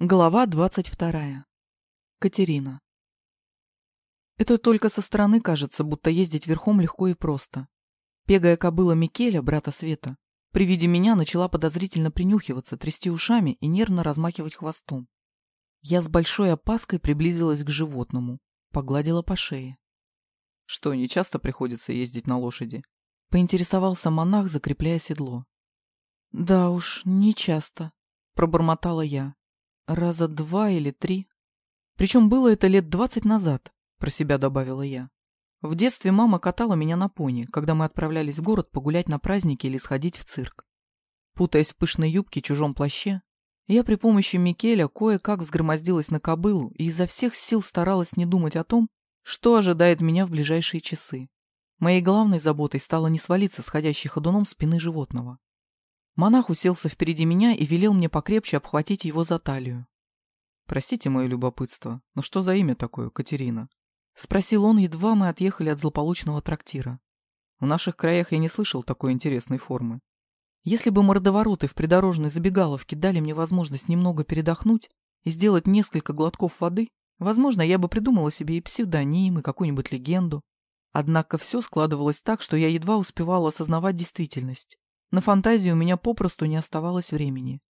Глава двадцать вторая. Катерина. Это только со стороны кажется, будто ездить верхом легко и просто. Пегая кобыла Микеля, брата Света, при виде меня начала подозрительно принюхиваться, трясти ушами и нервно размахивать хвостом. Я с большой опаской приблизилась к животному, погладила по шее. Что, не часто приходится ездить на лошади? Поинтересовался монах, закрепляя седло. Да уж, не часто, пробормотала я. Раза два или три. Причем было это лет двадцать назад, про себя добавила я. В детстве мама катала меня на пони, когда мы отправлялись в город погулять на праздники или сходить в цирк. Путаясь в пышной юбке чужом плаще, я при помощи Микеля кое-как взгромоздилась на кобылу и изо всех сил старалась не думать о том, что ожидает меня в ближайшие часы. Моей главной заботой стало не свалиться сходящей ходуном спины животного. Монах уселся впереди меня и велел мне покрепче обхватить его за талию. «Простите мое любопытство, но что за имя такое, Катерина?» — спросил он, едва мы отъехали от злополучного трактира. «В наших краях я не слышал такой интересной формы». Если бы мордовороты в придорожной забегаловке дали мне возможность немного передохнуть и сделать несколько глотков воды, возможно, я бы придумала себе и псевдоним, и какую-нибудь легенду. Однако все складывалось так, что я едва успевала осознавать действительность. На фантазию у меня попросту не оставалось времени.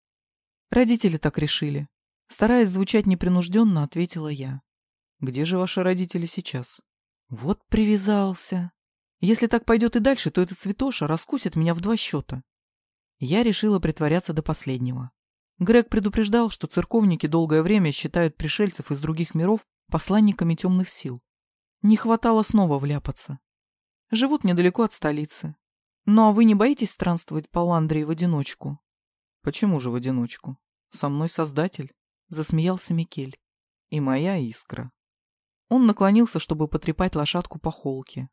Родители так решили. Стараясь звучать непринужденно, ответила я. Где же ваши родители сейчас? Вот привязался. Если так пойдет и дальше, то этот святоша раскусит меня в два счета. Я решила притворяться до последнего. Грег предупреждал, что церковники долгое время считают пришельцев из других миров посланниками темных сил. Не хватало снова вляпаться. Живут недалеко от столицы, ну а вы не боитесь странствовать по Ландрии в одиночку? Почему же в одиночку? Со мной создатель, засмеялся Микель. И моя искра. Он наклонился, чтобы потрепать лошадку по холке.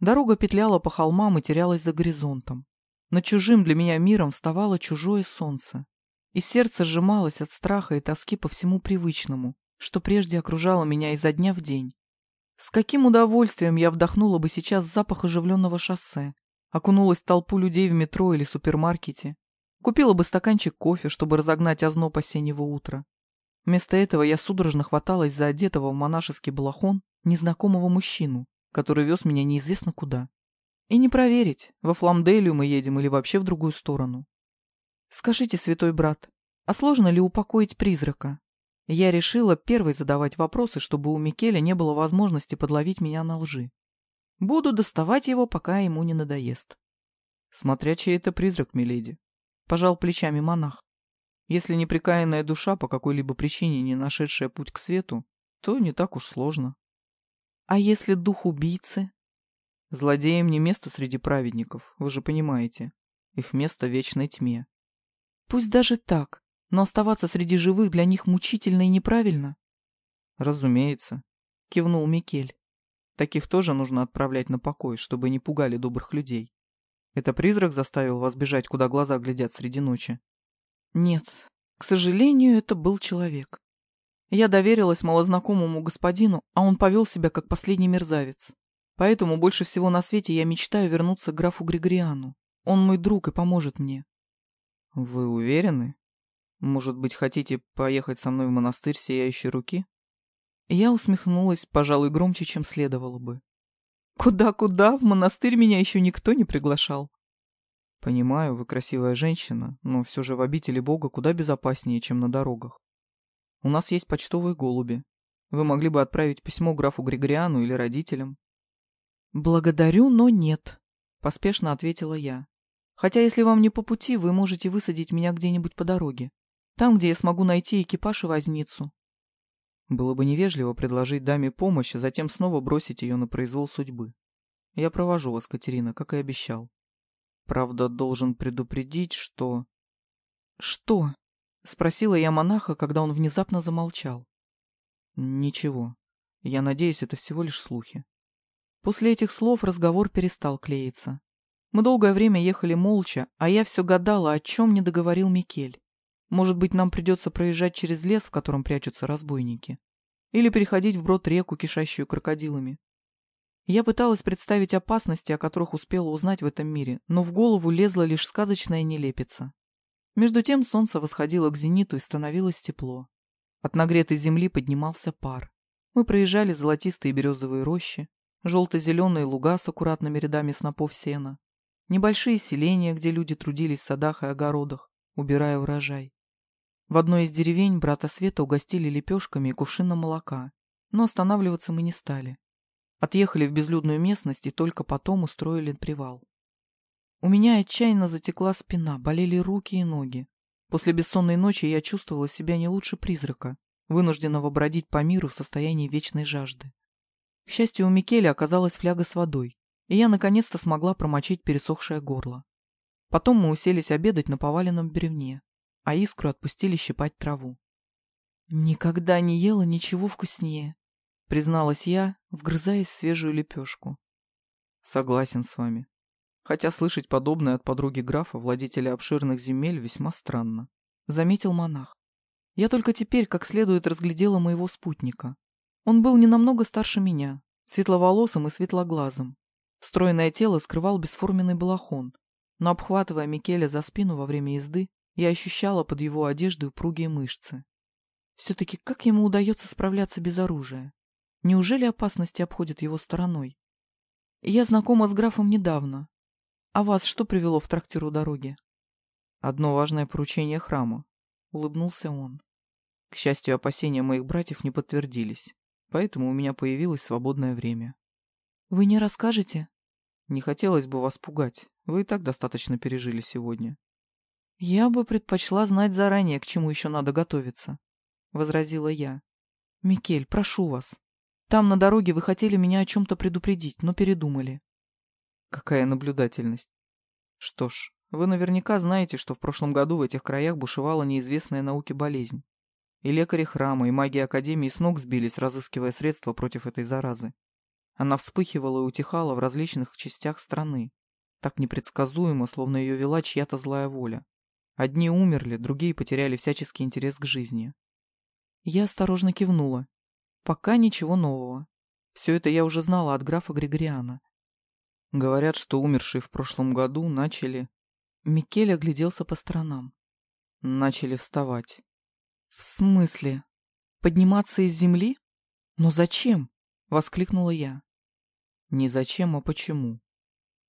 Дорога петляла по холмам и терялась за горизонтом. Над чужим для меня миром вставало чужое солнце. И сердце сжималось от страха и тоски по всему привычному, что прежде окружало меня изо дня в день. С каким удовольствием я вдохнула бы сейчас запах оживленного шоссе, окунулась в толпу людей в метро или супермаркете, купила бы стаканчик кофе, чтобы разогнать озноб осеннего утра. Вместо этого я судорожно хваталась за одетого в монашеский балахон незнакомого мужчину, который вез меня неизвестно куда. И не проверить, во Фламделию мы едем или вообще в другую сторону. Скажите, святой брат, а сложно ли упокоить призрака? Я решила первой задавать вопросы, чтобы у Микеля не было возможности подловить меня на лжи. Буду доставать его, пока ему не надоест. Смотря чей это призрак, миледи. Пожал плечами монах. Если неприкаянная душа, по какой-либо причине не нашедшая путь к свету, то не так уж сложно. А если дух убийцы? Злодеям не место среди праведников, вы же понимаете. Их место в вечной тьме. Пусть даже так, но оставаться среди живых для них мучительно и неправильно. Разумеется, кивнул Микель. Таких тоже нужно отправлять на покой, чтобы не пугали добрых людей. Это призрак заставил вас бежать, куда глаза глядят среди ночи? Нет, к сожалению, это был человек. Я доверилась малознакомому господину, а он повел себя как последний мерзавец. Поэтому больше всего на свете я мечтаю вернуться к графу Григориану. Он мой друг и поможет мне. Вы уверены? Может быть, хотите поехать со мной в монастырь Сияющей Руки? Я усмехнулась, пожалуй, громче, чем следовало бы. Куда-куда, в монастырь меня еще никто не приглашал. Понимаю, вы красивая женщина, но все же в обители Бога куда безопаснее, чем на дорогах. У нас есть почтовые голуби. Вы могли бы отправить письмо графу Григориану или родителям. Благодарю, но нет, поспешно ответила я. Хотя, если вам не по пути, вы можете высадить меня где-нибудь по дороге. Там, где я смогу найти экипаж и возницу. Было бы невежливо предложить даме помощь, а затем снова бросить ее на произвол судьбы. Я провожу вас, Катерина, как и обещал. Правда, должен предупредить, что... Что? Спросила я монаха, когда он внезапно замолчал. Ничего. Я надеюсь, это всего лишь слухи. После этих слов разговор перестал клеиться. Мы долгое время ехали молча, а я все гадала, о чем не договорил Микель. Может быть, нам придется проезжать через лес, в котором прячутся разбойники. Или переходить вброд реку, кишащую крокодилами. Я пыталась представить опасности, о которых успела узнать в этом мире, но в голову лезла лишь сказочная нелепица. Между тем солнце восходило к зениту и становилось тепло. От нагретой земли поднимался пар. Мы проезжали золотистые березовые рощи, желто-зеленые луга с аккуратными рядами снопов сена, небольшие селения, где люди трудились в садах и огородах, убирая урожай. В одной из деревень брата Света угостили лепешками и кувшином молока, но останавливаться мы не стали. Отъехали в безлюдную местность и только потом устроили привал. У меня отчаянно затекла спина, болели руки и ноги. После бессонной ночи я чувствовала себя не лучше призрака, вынужденного бродить по миру в состоянии вечной жажды. К счастью, у Микеля оказалась фляга с водой, и я наконец-то смогла промочить пересохшее горло. Потом мы уселись обедать на поваленном бревне, а искру отпустили щипать траву. «Никогда не ела ничего вкуснее», — призналась я, вгрызаясь в свежую лепешку. «Согласен с вами. Хотя слышать подобное от подруги графа, владетеля обширных земель, весьма странно», — заметил монах. Я только теперь как следует разглядела моего спутника. Он был не намного старше меня, светловолосым и светлоглазым. Стройное тело скрывал бесформенный балахон, но, обхватывая Микеля за спину во время езды, я ощущала под его одеждой упругие мышцы. Все-таки как ему удается справляться без оружия? Неужели опасности обходят его стороной? Я знакома с графом недавно. А вас что привело в трактир у дороги? Одно важное поручение храма. Улыбнулся он. К счастью, опасения моих братьев не подтвердились, поэтому у меня появилось свободное время. Вы не расскажете? Не хотелось бы вас пугать. Вы и так достаточно пережили сегодня. Я бы предпочла знать заранее, к чему еще надо готовиться, — возразила я. Микель, прошу вас. Там на дороге вы хотели меня о чем-то предупредить, но передумали. Какая наблюдательность. Что ж, вы наверняка знаете, что в прошлом году в этих краях бушевала неизвестная науке болезнь. И лекари храма, и маги Академии с ног сбились, разыскивая средства против этой заразы. Она вспыхивала и утихала в различных частях страны, так непредсказуемо, словно ее вела чья-то злая воля. Одни умерли, другие потеряли всяческий интерес к жизни. Я осторожно кивнула. Пока ничего нового. Все это я уже знала от графа Григориана. Говорят, что умершие в прошлом году начали... Микель огляделся по сторонам. Начали вставать. В смысле? Подниматься из земли? Но зачем? Воскликнула я. Не зачем, а почему.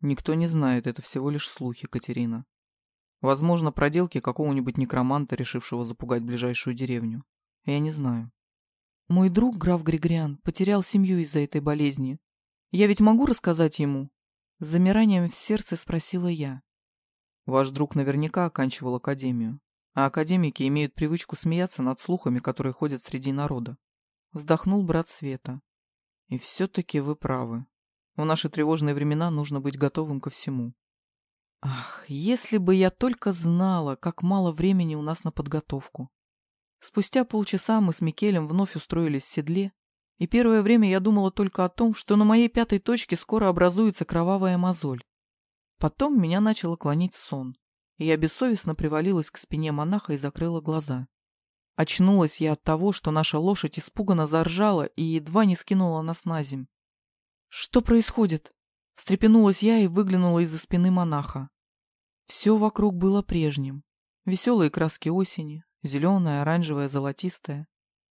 Никто не знает, это всего лишь слухи, Катерина. Возможно, проделки какого-нибудь некроманта, решившего запугать ближайшую деревню. Я не знаю. Мой друг, граф Григориан, потерял семью из-за этой болезни. Я ведь могу рассказать ему? С замиранием в сердце спросила я. Ваш друг наверняка оканчивал академию, а академики имеют привычку смеяться над слухами, которые ходят среди народа. Вздохнул брат Света. И все-таки вы правы. В наши тревожные времена нужно быть готовым ко всему. Ах, если бы я только знала, как мало времени у нас на подготовку. Спустя полчаса мы с Микелем вновь устроились в седле, и первое время я думала только о том, что на моей пятой точке скоро образуется кровавая мозоль. Потом меня начало клонить сон, и я бессовестно привалилась к спине монаха и закрыла глаза. Очнулась я от того, что наша лошадь испуганно заржала и едва не скинула нас на земь. «Что происходит?» Встрепенулась я и выглянула из-за спины монаха. Все вокруг было прежним. Веселые краски осени, зеленое, оранжевое, золотистое.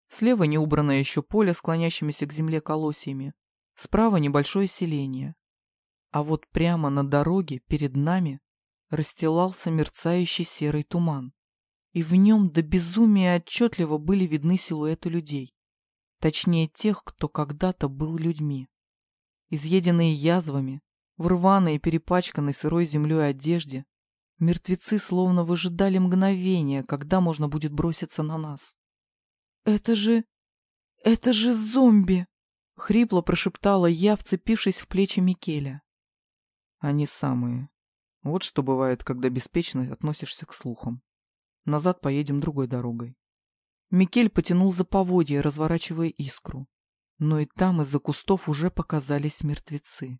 Слева неубранное еще поле, склонящимися к земле колосьями. Справа небольшое селение. А вот прямо на дороге перед нами расстилался мерцающий серый туман. И в нем до безумия отчетливо были видны силуэты людей. Точнее, тех, кто когда-то был людьми изъеденные язвами, в рваной и перепачканной сырой землей одежде, мертвецы словно выжидали мгновения, когда можно будет броситься на нас. «Это же... это же зомби!» — хрипло прошептала я, вцепившись в плечи Микеля. «Они самые. Вот что бывает, когда беспечно относишься к слухам. Назад поедем другой дорогой». Микель потянул за поводья, разворачивая искру но и там из-за кустов уже показались мертвецы.